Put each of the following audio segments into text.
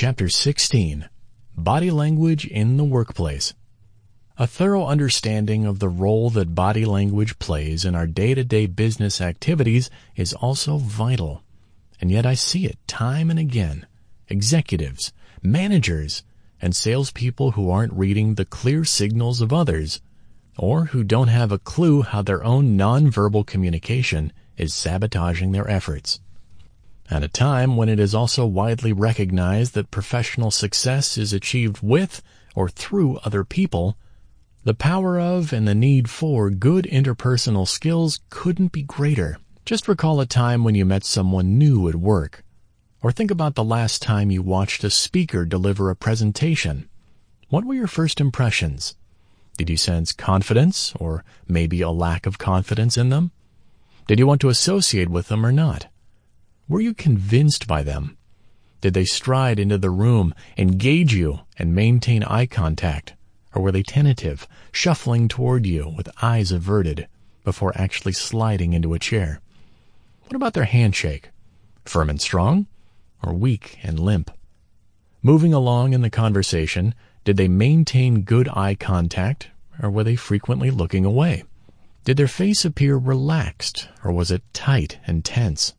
Chapter 16 Body Language in the Workplace A thorough understanding of the role that body language plays in our day-to-day business activities is also vital. And yet I see it time and again. Executives, managers, and salespeople who aren't reading the clear signals of others, or who don't have a clue how their own nonverbal communication is sabotaging their efforts. At a time when it is also widely recognized that professional success is achieved with or through other people, the power of and the need for good interpersonal skills couldn't be greater. Just recall a time when you met someone new at work. Or think about the last time you watched a speaker deliver a presentation. What were your first impressions? Did you sense confidence or maybe a lack of confidence in them? Did you want to associate with them or not? Were you convinced by them? Did they stride into the room, engage you, and maintain eye contact? Or were they tentative, shuffling toward you with eyes averted before actually sliding into a chair? What about their handshake? Firm and strong? Or weak and limp? Moving along in the conversation, did they maintain good eye contact, or were they frequently looking away? Did their face appear relaxed, or was it tight and tense?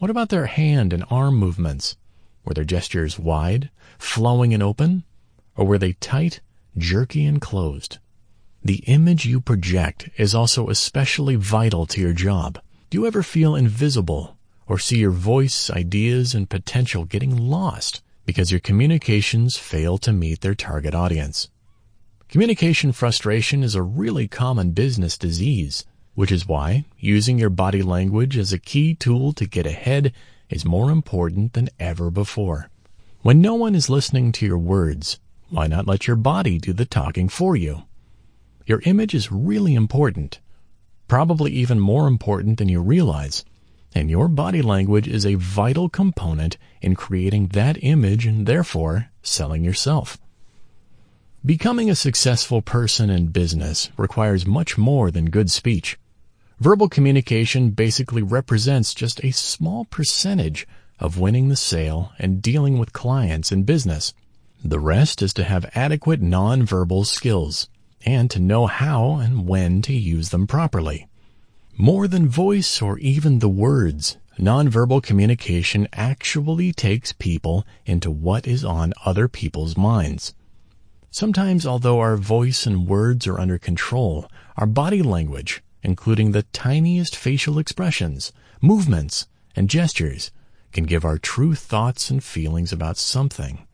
What about their hand and arm movements? Were their gestures wide, flowing and open? Or were they tight, jerky and closed? The image you project is also especially vital to your job. Do you ever feel invisible or see your voice, ideas, and potential getting lost because your communications fail to meet their target audience? Communication frustration is a really common business disease which is why using your body language as a key tool to get ahead is more important than ever before. When no one is listening to your words, why not let your body do the talking for you? Your image is really important, probably even more important than you realize, and your body language is a vital component in creating that image and therefore selling yourself. Becoming a successful person in business requires much more than good speech. Verbal communication basically represents just a small percentage of winning the sale and dealing with clients in business. The rest is to have adequate nonverbal skills and to know how and when to use them properly. More than voice or even the words, nonverbal communication actually takes people into what is on other people's minds. Sometimes, although our voice and words are under control, our body language, including the tiniest facial expressions, movements, and gestures, can give our true thoughts and feelings about something.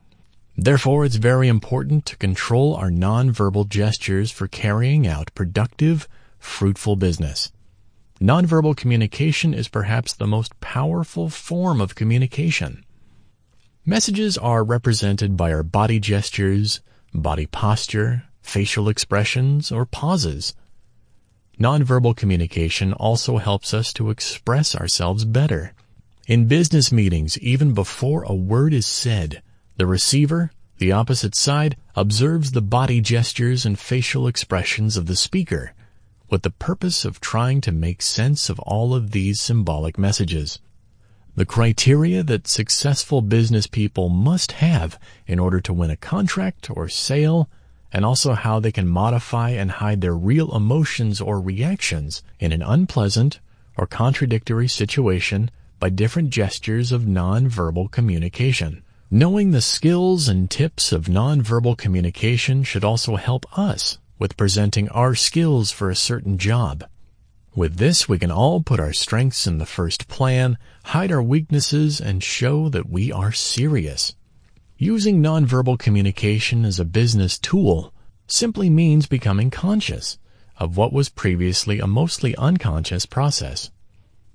Therefore, it's very important to control our nonverbal gestures for carrying out productive, fruitful business. Nonverbal communication is perhaps the most powerful form of communication. Messages are represented by our body gestures, body posture, facial expressions, or pauses. Nonverbal communication also helps us to express ourselves better. In business meetings, even before a word is said, the receiver, the opposite side, observes the body gestures and facial expressions of the speaker with the purpose of trying to make sense of all of these symbolic messages. The criteria that successful business people must have in order to win a contract or sale and also how they can modify and hide their real emotions or reactions in an unpleasant or contradictory situation by different gestures of nonverbal communication. Knowing the skills and tips of nonverbal communication should also help us with presenting our skills for a certain job. With this, we can all put our strengths in the first plan, hide our weaknesses, and show that we are serious. Using nonverbal communication as a business tool simply means becoming conscious of what was previously a mostly unconscious process.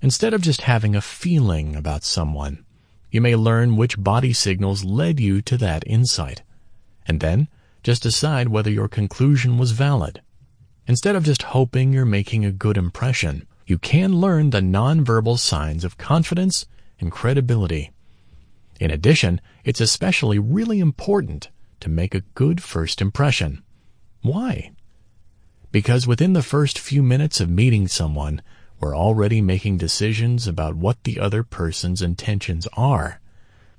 Instead of just having a feeling about someone, you may learn which body signals led you to that insight, and then just decide whether your conclusion was valid. Instead of just hoping you're making a good impression, you can learn the nonverbal signs of confidence and credibility. In addition, it's especially really important to make a good first impression. Why? Because within the first few minutes of meeting someone, we're already making decisions about what the other person's intentions are.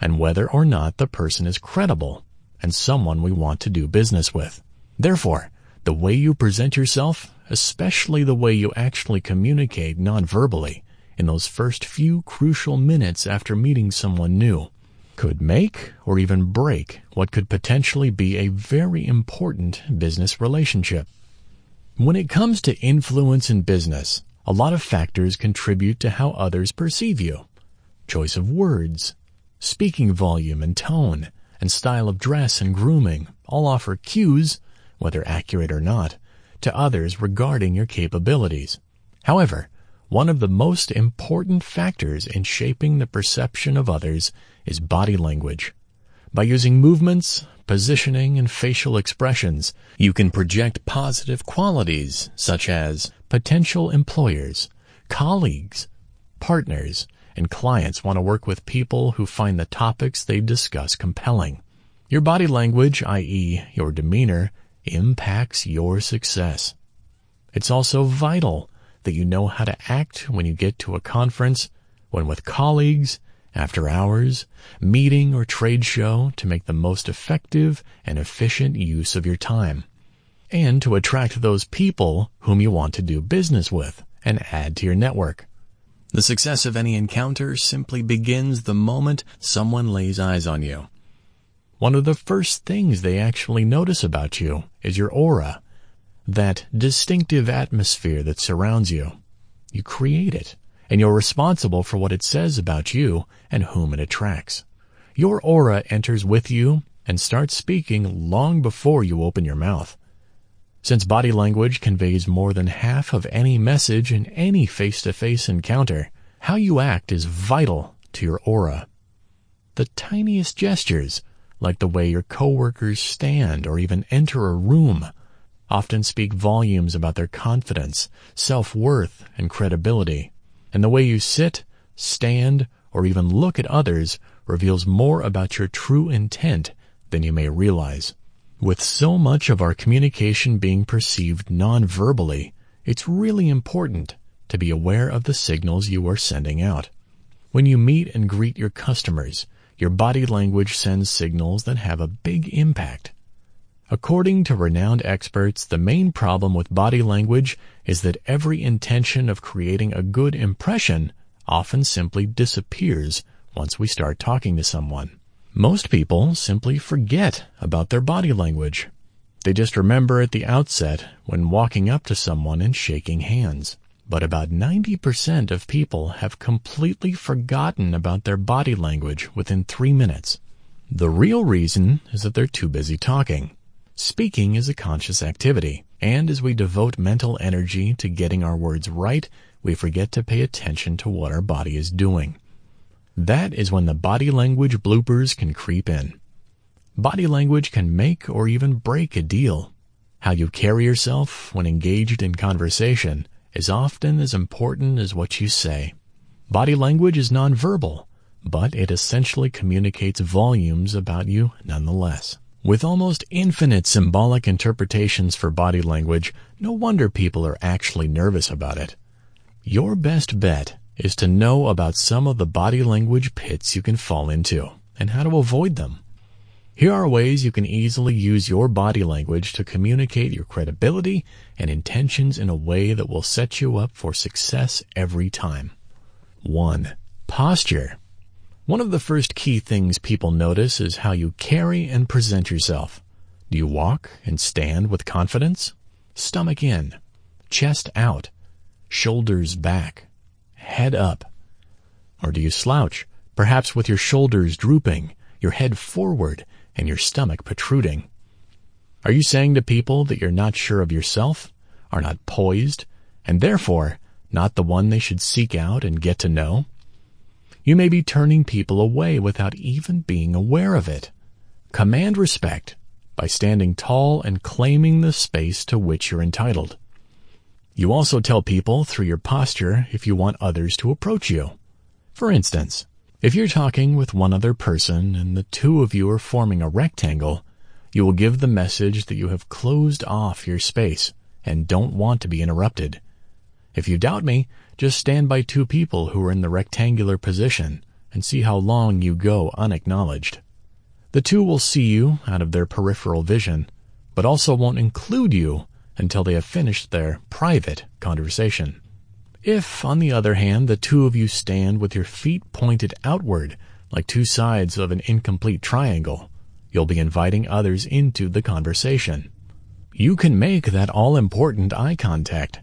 and whether or not the person is credible and someone we want to do business with. Therefore, the way you present yourself, especially the way you actually communicate nonverbally in those first few crucial minutes after meeting someone new, could make or even break what could potentially be a very important business relationship. When it comes to influence in business, a lot of factors contribute to how others perceive you. Choice of words, speaking volume and tone, and style of dress and grooming all offer cues, whether accurate or not, to others regarding your capabilities. However, one of the most important factors in shaping the perception of others is body language. By using movements, positioning, and facial expressions, you can project positive qualities such as potential employers, colleagues, partners, and clients want to work with people who find the topics they discuss compelling. Your body language, i.e., your demeanor, impacts your success. It's also vital that you know how to act when you get to a conference, when with colleagues, after hours, meeting, or trade show to make the most effective and efficient use of your time, and to attract those people whom you want to do business with and add to your network. The success of any encounter simply begins the moment someone lays eyes on you. One of the first things they actually notice about you is your aura that distinctive atmosphere that surrounds you. You create it, and you're responsible for what it says about you and whom it attracts. Your aura enters with you and starts speaking long before you open your mouth. Since body language conveys more than half of any message in any face-to-face encounter, how you act is vital to your aura. The tiniest gestures, like the way your coworkers stand or even enter a room, often speak volumes about their confidence, self-worth, and credibility. And the way you sit, stand, or even look at others reveals more about your true intent than you may realize. With so much of our communication being perceived non-verbally, it's really important to be aware of the signals you are sending out. When you meet and greet your customers, your body language sends signals that have a big impact. According to renowned experts, the main problem with body language is that every intention of creating a good impression often simply disappears once we start talking to someone. Most people simply forget about their body language. They just remember at the outset when walking up to someone and shaking hands. But about 90% of people have completely forgotten about their body language within three minutes. The real reason is that they're too busy talking. Speaking is a conscious activity, and as we devote mental energy to getting our words right, we forget to pay attention to what our body is doing. That is when the body language bloopers can creep in. Body language can make or even break a deal. How you carry yourself when engaged in conversation is often as important as what you say. Body language is nonverbal, but it essentially communicates volumes about you nonetheless. With almost infinite symbolic interpretations for body language, no wonder people are actually nervous about it. Your best bet is to know about some of the body language pits you can fall into and how to avoid them. Here are ways you can easily use your body language to communicate your credibility and intentions in a way that will set you up for success every time. 1. Posture. One of the first key things people notice is how you carry and present yourself. Do you walk and stand with confidence? Stomach in, chest out, shoulders back, head up? Or do you slouch, perhaps with your shoulders drooping, your head forward, and your stomach protruding? Are you saying to people that you're not sure of yourself, are not poised, and therefore not the one they should seek out and get to know? You may be turning people away without even being aware of it. Command respect by standing tall and claiming the space to which you're entitled. You also tell people through your posture if you want others to approach you. For instance, if you're talking with one other person and the two of you are forming a rectangle, you will give the message that you have closed off your space and don't want to be interrupted. If you doubt me, just stand by two people who are in the rectangular position and see how long you go unacknowledged. The two will see you out of their peripheral vision, but also won't include you until they have finished their private conversation. If, on the other hand, the two of you stand with your feet pointed outward, like two sides of an incomplete triangle, you'll be inviting others into the conversation. You can make that all-important eye contact.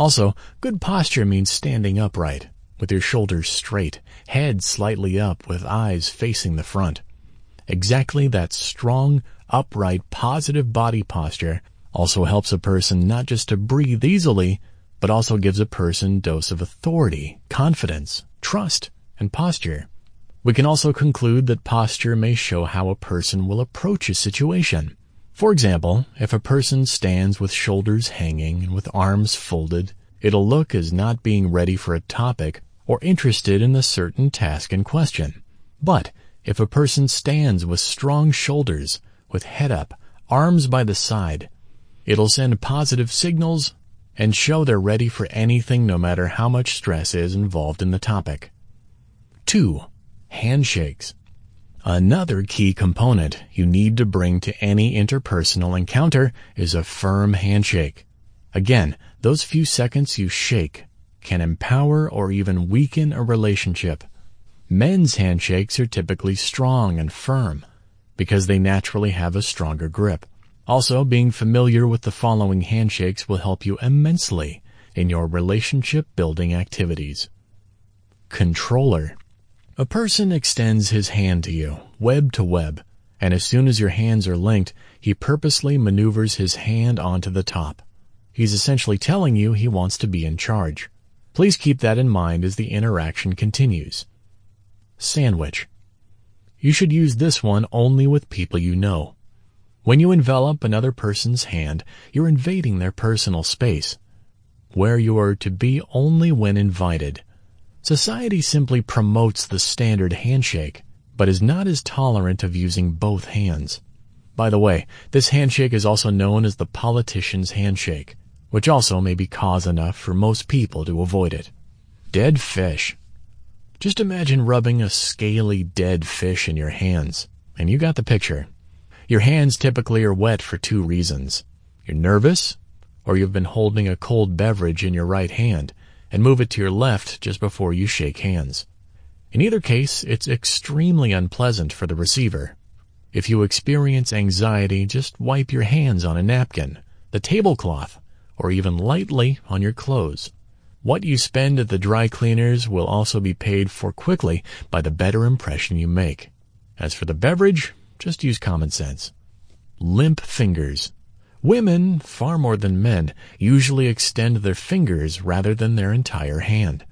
Also, good posture means standing upright, with your shoulders straight, head slightly up with eyes facing the front. Exactly that strong, upright, positive body posture also helps a person not just to breathe easily, but also gives a person dose of authority, confidence, trust, and posture. We can also conclude that posture may show how a person will approach a situation. For example, if a person stands with shoulders hanging and with arms folded, it'll look as not being ready for a topic or interested in the certain task in question. But if a person stands with strong shoulders, with head up, arms by the side, it'll send positive signals and show they're ready for anything no matter how much stress is involved in the topic. 2. Handshakes. Another key component you need to bring to any interpersonal encounter is a firm handshake. Again, those few seconds you shake can empower or even weaken a relationship. Men's handshakes are typically strong and firm because they naturally have a stronger grip. Also, being familiar with the following handshakes will help you immensely in your relationship building activities. Controller. A person extends his hand to you, web to web, and as soon as your hands are linked, he purposely maneuvers his hand onto the top. He's essentially telling you he wants to be in charge. Please keep that in mind as the interaction continues. Sandwich. You should use this one only with people you know. When you envelop another person's hand, you're invading their personal space, where you are to be only when invited. Society simply promotes the standard handshake, but is not as tolerant of using both hands. By the way, this handshake is also known as the politician's handshake, which also may be cause enough for most people to avoid it. Dead fish. Just imagine rubbing a scaly dead fish in your hands, and you got the picture. Your hands typically are wet for two reasons. You're nervous, or you've been holding a cold beverage in your right hand and move it to your left just before you shake hands. In either case, it's extremely unpleasant for the receiver. If you experience anxiety, just wipe your hands on a napkin, the tablecloth, or even lightly on your clothes. What you spend at the dry cleaners will also be paid for quickly by the better impression you make. As for the beverage, just use common sense. Limp fingers. Women, far more than men, usually extend their fingers rather than their entire hand.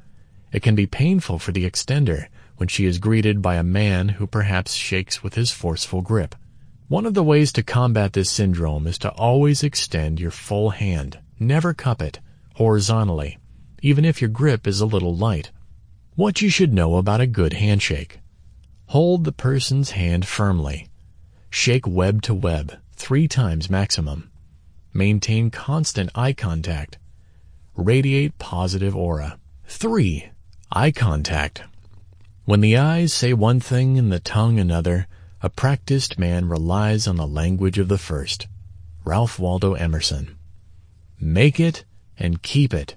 It can be painful for the extender when she is greeted by a man who perhaps shakes with his forceful grip. One of the ways to combat this syndrome is to always extend your full hand, never cup it, horizontally, even if your grip is a little light. What you should know about a good handshake. Hold the person's hand firmly. Shake web to web, three times maximum. Maintain constant eye contact. Radiate positive aura. 3. Eye contact. When the eyes say one thing and the tongue another, a practiced man relies on the language of the first. Ralph Waldo Emerson. Make it and keep it.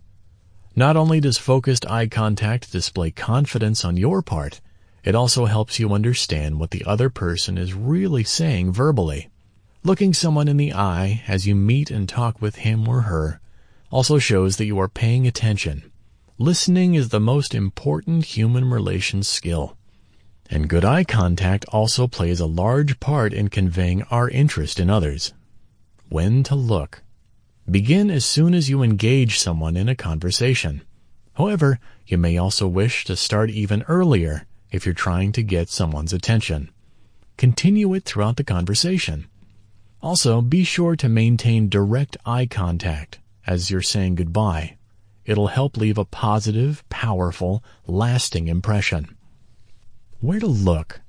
Not only does focused eye contact display confidence on your part, it also helps you understand what the other person is really saying verbally. Looking someone in the eye as you meet and talk with him or her also shows that you are paying attention. Listening is the most important human relations skill. And good eye contact also plays a large part in conveying our interest in others. When to look. Begin as soon as you engage someone in a conversation. However, you may also wish to start even earlier if you're trying to get someone's attention. Continue it throughout the conversation. Also, be sure to maintain direct eye contact as you're saying goodbye. It'll help leave a positive, powerful, lasting impression. Where to look?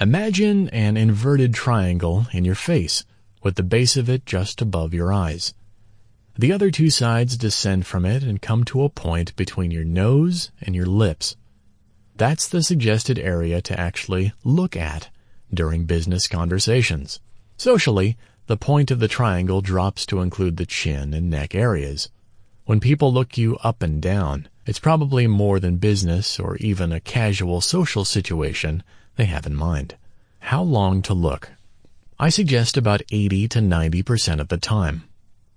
Imagine an inverted triangle in your face, with the base of it just above your eyes. The other two sides descend from it and come to a point between your nose and your lips. That's the suggested area to actually look at during business conversations. Socially, the point of the triangle drops to include the chin and neck areas. When people look you up and down, it's probably more than business or even a casual social situation they have in mind. How long to look? I suggest about 80 to 90% of the time.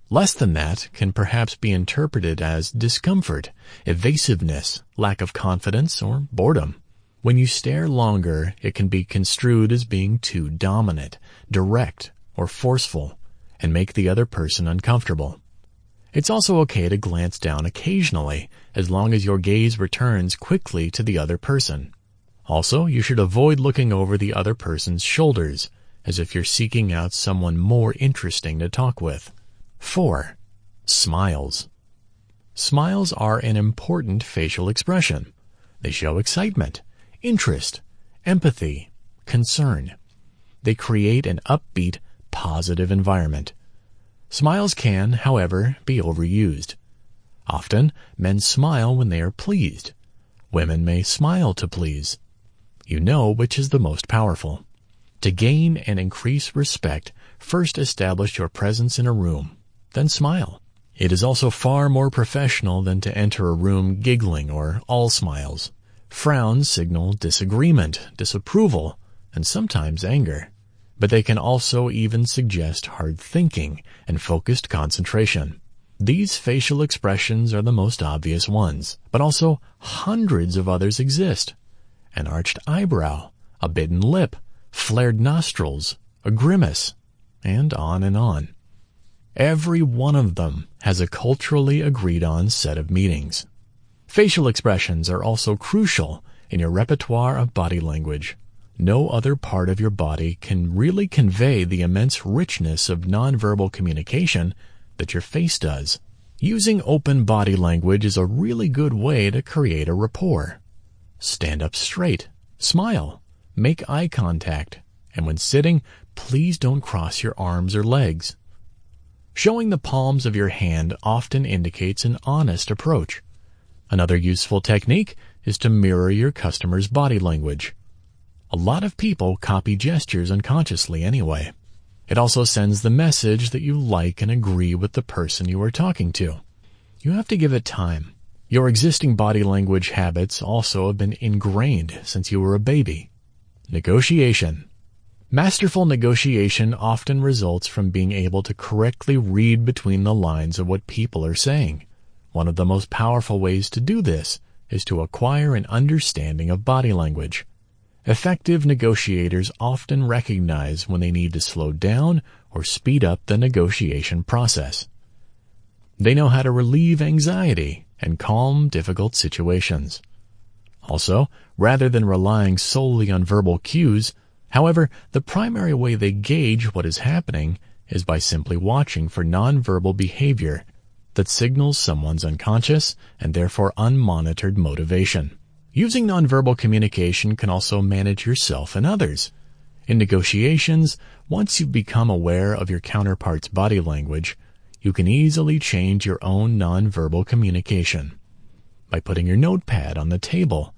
Less than that can perhaps be interpreted as discomfort, evasiveness, lack of confidence, or boredom. When you stare longer, it can be construed as being too dominant, direct, or forceful, and make the other person uncomfortable. It's also okay to glance down occasionally, as long as your gaze returns quickly to the other person. Also, you should avoid looking over the other person's shoulders, as if you're seeking out someone more interesting to talk with. 4. Smiles. Smiles are an important facial expression. They show excitement, interest, empathy, concern. They create an upbeat, positive environment. Smiles can, however, be overused. Often, men smile when they are pleased. Women may smile to please. You know which is the most powerful. To gain and increase respect, first establish your presence in a room, then smile. It is also far more professional than to enter a room giggling or all smiles. Frowns signal disagreement, disapproval, and sometimes anger but they can also even suggest hard thinking and focused concentration. These facial expressions are the most obvious ones, but also hundreds of others exist. An arched eyebrow, a bitten lip, flared nostrils, a grimace, and on and on. Every one of them has a culturally agreed on set of meanings. Facial expressions are also crucial in your repertoire of body language. No other part of your body can really convey the immense richness of nonverbal communication that your face does. Using open body language is a really good way to create a rapport. Stand up straight, smile, make eye contact, and when sitting, please don't cross your arms or legs. Showing the palms of your hand often indicates an honest approach. Another useful technique is to mirror your customer's body language. A lot of people copy gestures unconsciously anyway. It also sends the message that you like and agree with the person you are talking to. You have to give it time. Your existing body language habits also have been ingrained since you were a baby. Negotiation. Masterful negotiation often results from being able to correctly read between the lines of what people are saying. One of the most powerful ways to do this is to acquire an understanding of body language. Effective negotiators often recognize when they need to slow down or speed up the negotiation process. They know how to relieve anxiety and calm difficult situations. Also, rather than relying solely on verbal cues, however, the primary way they gauge what is happening is by simply watching for nonverbal behavior that signals someone's unconscious and therefore unmonitored motivation. Using nonverbal communication can also manage yourself and others. In negotiations, once you've become aware of your counterpart's body language, you can easily change your own nonverbal communication. By putting your notepad on the table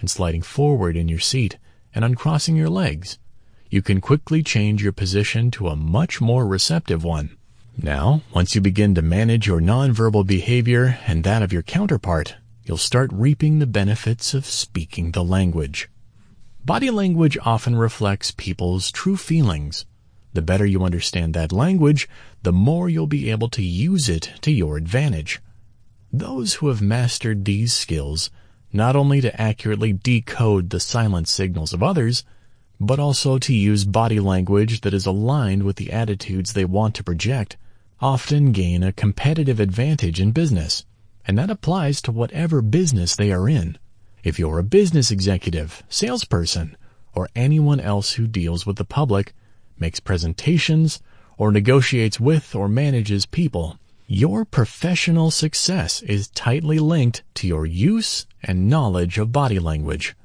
and sliding forward in your seat and uncrossing your legs, you can quickly change your position to a much more receptive one. Now, once you begin to manage your nonverbal behavior and that of your counterpart, you'll start reaping the benefits of speaking the language. Body language often reflects people's true feelings. The better you understand that language, the more you'll be able to use it to your advantage. Those who have mastered these skills not only to accurately decode the silent signals of others, but also to use body language that is aligned with the attitudes they want to project, often gain a competitive advantage in business and that applies to whatever business they are in. If you're a business executive, salesperson, or anyone else who deals with the public, makes presentations, or negotiates with or manages people, your professional success is tightly linked to your use and knowledge of body language.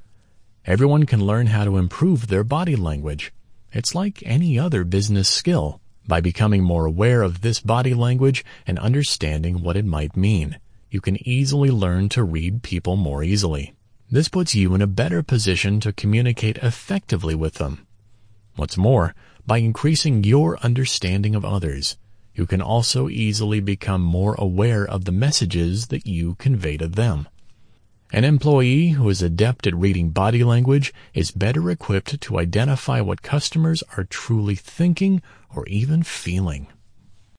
Everyone can learn how to improve their body language. It's like any other business skill by becoming more aware of this body language and understanding what it might mean you can easily learn to read people more easily. This puts you in a better position to communicate effectively with them. What's more, by increasing your understanding of others, you can also easily become more aware of the messages that you convey to them. An employee who is adept at reading body language is better equipped to identify what customers are truly thinking or even feeling.